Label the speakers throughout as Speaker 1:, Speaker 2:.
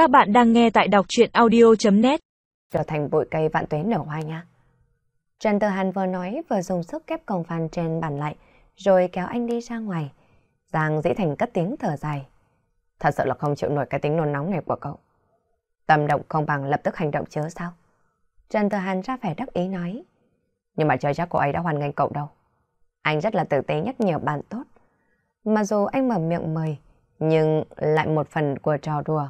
Speaker 1: Các bạn đang nghe tại đọc chuyện audio.net
Speaker 2: Trở thành bụi cây vạn tuế nở hoa nha. Trần Tử Hàn vừa nói vừa dùng sức kép còng phàn trên bàn lại, rồi kéo anh đi ra ngoài. Giang dĩ thành cất tiếng thở dài. Thật sự là không chịu nổi cái tính nôn nóng này của cậu. Tâm động không bằng lập tức hành động chớ sao? Trần Tử Hàn ra vẻ đắc ý nói. Nhưng mà chơi chắc cô ấy đã hoàn nghênh cậu đâu. Anh rất là tử tế nhắc nhở bạn tốt. Mà dù anh mở miệng mời, nhưng lại một phần của trò đùa.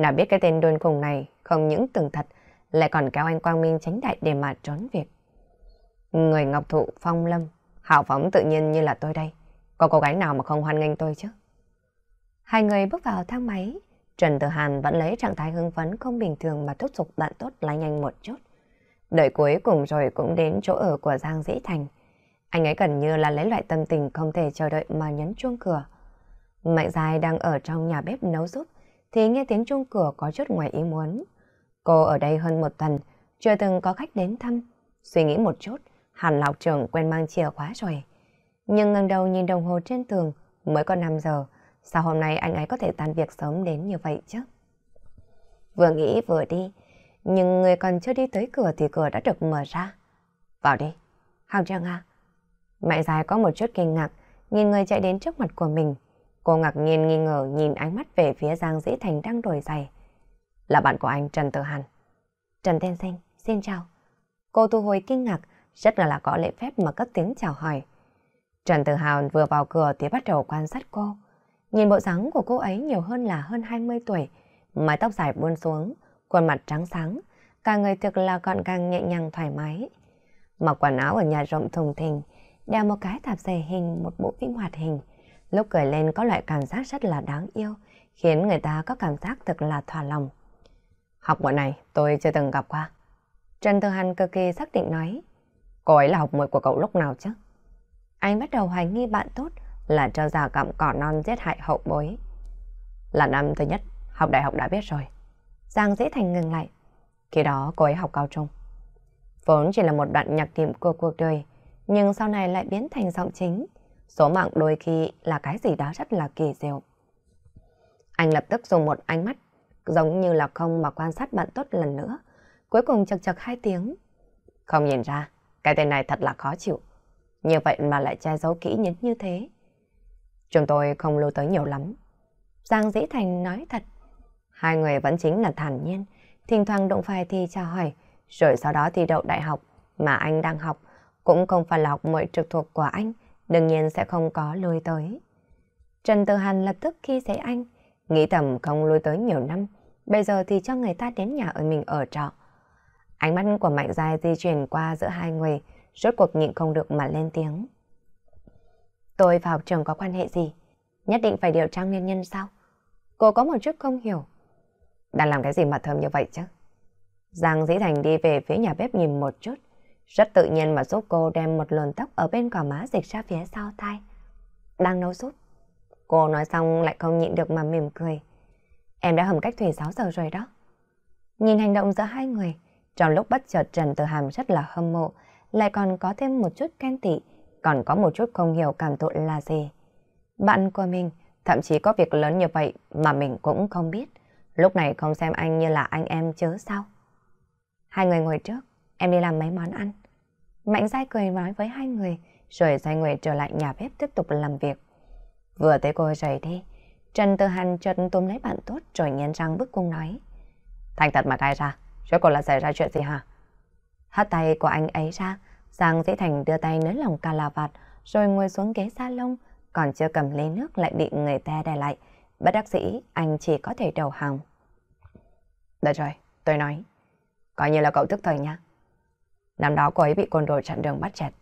Speaker 2: Nào biết cái tên đôn khùng này không những từng thật, lại còn kéo anh Quang Minh tránh đại để mà trốn việc. Người ngọc thụ phong lâm, hào phóng tự nhiên như là tôi đây. Có cô gái nào mà không hoan nghênh tôi chứ? Hai người bước vào thang máy. Trần Tử Hàn vẫn lấy trạng thái hưng phấn không bình thường mà thúc giục bạn tốt lái nhanh một chút. Đợi cuối cùng rồi cũng đến chỗ ở của Giang Dĩ Thành. Anh ấy gần như là lấy loại tâm tình không thể chờ đợi mà nhấn chuông cửa. Mạnh Dài đang ở trong nhà bếp nấu giúp, thì nghe tiếng chuông cửa có chút ngoài ý muốn. Cô ở đây hơn một tuần, chưa từng có khách đến thăm. Suy nghĩ một chút, hẳn lọc trưởng quên mang chìa khóa rồi. Nhưng ngẩng đầu nhìn đồng hồ trên tường, mới có 5 giờ, sao hôm nay anh ấy có thể tan việc sớm đến như vậy chứ? Vừa nghĩ vừa đi, nhưng người còn chưa đi tới cửa thì cửa đã được mở ra. Vào đi. Hào Trang à? Mẹ dài có một chút kinh ngạc, nhìn người chạy đến trước mặt của mình. Cô ngạc nhiên nghi ngờ nhìn ánh mắt về phía Giang Dĩ Thành đang đổi giày. Là bạn của anh Trần Tử Hàn. Trần Thiên Sinh, xin chào. Cô thu hồi kinh ngạc, rất là là có lễ phép mà cất tiếng chào hỏi. Trần Tử Hàn vừa vào cửa thì bắt đầu quan sát cô. Nhìn bộ dáng của cô ấy nhiều hơn là hơn 20 tuổi, mái tóc dài buông xuống, khuôn mặt trắng sáng, cả người thực là gọn gàng nhẹ nhàng thoải mái. Mặc quần áo ở nhà rộng thùng thình, đeo một cái tạp dề hình một bộ phim hoạt hình. Lúc cười lên có loại cảm giác rất là đáng yêu, khiến người ta có cảm giác thật là thỏa lòng. Học bọn này tôi chưa từng gặp qua. Trần Tư Hàn cực kỳ xác định nói, cô ấy là học muội của cậu lúc nào chứ? Anh bắt đầu hoài nghi bạn tốt là trao già cặm cỏ non giết hại hậu bối. Là năm thứ nhất, học đại học đã biết rồi. Giang dễ thành ngừng lại. Khi đó cô ấy học cao trung. Vốn chỉ là một đoạn nhạc điểm của cuộc đời, nhưng sau này lại biến thành giọng chính. Số mạng đôi khi là cái gì đó rất là kỳ diệu. Anh lập tức dùng một ánh mắt giống như là không mà quan sát bạn tốt lần nữa. Cuối cùng chật chật hai tiếng. Không nhìn ra, cái tên này thật là khó chịu. Như vậy mà lại che giấu kỹ nhấn như thế. Chúng tôi không lưu tới nhiều lắm. Giang Dĩ Thành nói thật. Hai người vẫn chính là thản nhiên, thỉnh thoảng đụng phải thì chào hỏi, rồi sau đó thi đậu đại học mà anh đang học, cũng không phải là học mọi trực thuộc của anh, đương nhiên sẽ không có lui tới. Trần Tử Hàn lập tức khi thấy anh, nghĩ thầm không lui tới nhiều năm, bây giờ thì cho người ta đến nhà ở mình ở trọ. Ánh mắt của Mạnh Giai di chuyển qua giữa hai người, rốt cuộc nhịn không được mà lên tiếng. Tôi và học trường có quan hệ gì? Nhất định phải điều tra nguyên nhân sao? Cô có một chút không hiểu. Đang làm cái gì mà thơm như vậy chứ? Giang Dĩ Thành đi về phía nhà bếp nhìn một chút, rất tự nhiên mà giúp cô đem một luồn tóc ở bên cỏ má dịch ra phía sau tai. Đang nấu súp. Cô nói xong lại không nhịn được mà mỉm cười. Em đã hầm cách thủy 6 giờ rồi đó. Nhìn hành động giữa hai người, trong lúc bất chợt Trần Tử Hàm rất là hâm mộ, lại còn có thêm một chút khen tị, còn có một chút không hiểu cảm thụ là gì. Bạn của mình, thậm chí có việc lớn như vậy mà mình cũng không biết. Lúc này không xem anh như là anh em chứ sao? Hai người ngồi trước, em đi làm mấy món ăn. Mạnh dai cười nói với hai người, rồi xoay người trở lại nhà bếp tiếp tục làm việc. Vừa thấy cô rời đi, Trần Tư Hàn chợt túm lấy bạn tốt rồi nghiến răng bức cung nói. Thành thật mà khai ra, rốt cuộc là xảy ra chuyện gì hả? Hất tay của anh ấy ra, Giang Dĩ Thành đưa tay nới lòng cà la vạt, rồi ngồi xuống ghế salon, còn chưa cầm ly nước lại bị người ta đè lại. Bất đắc dĩ, anh chỉ có thể đầu hàng. Được rồi, tôi nói. Coi như là cậu tức thời nha. Năm đó cô ấy bị côn đồ chặn đường bắt chẹt.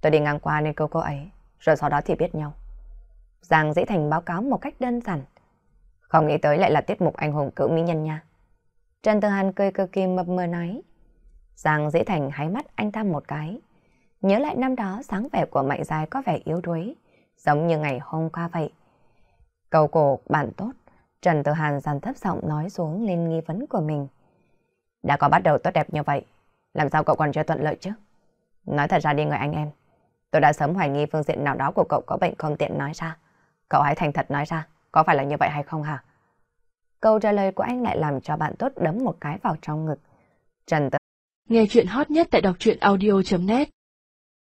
Speaker 2: Tôi đi ngang qua nên cứu cô ấy, rồi sau đó thì biết nhau. Giang Dĩ Thành báo cáo một cách đơn giản. Không nghĩ tới lại là tiết mục anh hùng cựu mỹ nhân nha. Trần Tư Hàn cười cực kỳ mập mờ nói. Giang Dĩ Thành hái mắt anh ta một cái. Nhớ lại năm đó sáng vẻ của Mạnh Dài có vẻ yếu đuối, giống như ngày hôm qua vậy. Cầu cổ bạn tốt, Trần Tư Hàn dàn thấp giọng nói xuống lên nghi vấn của mình. Đã có bắt đầu tốt đẹp như vậy, làm sao cậu còn chưa thuận lợi chứ? Nói thật ra đi người anh em, tôi đã sớm hoài nghi phương diện nào đó của cậu có bệnh không tiện nói ra. Cậu hãy thành thật nói ra, có phải là như vậy hay không hả? Câu trả lời của anh lại làm cho bạn tốt đấm một cái vào trong ngực. Trần Tử
Speaker 1: Nghe chuyện hot nhất tại đọc truyện audio.net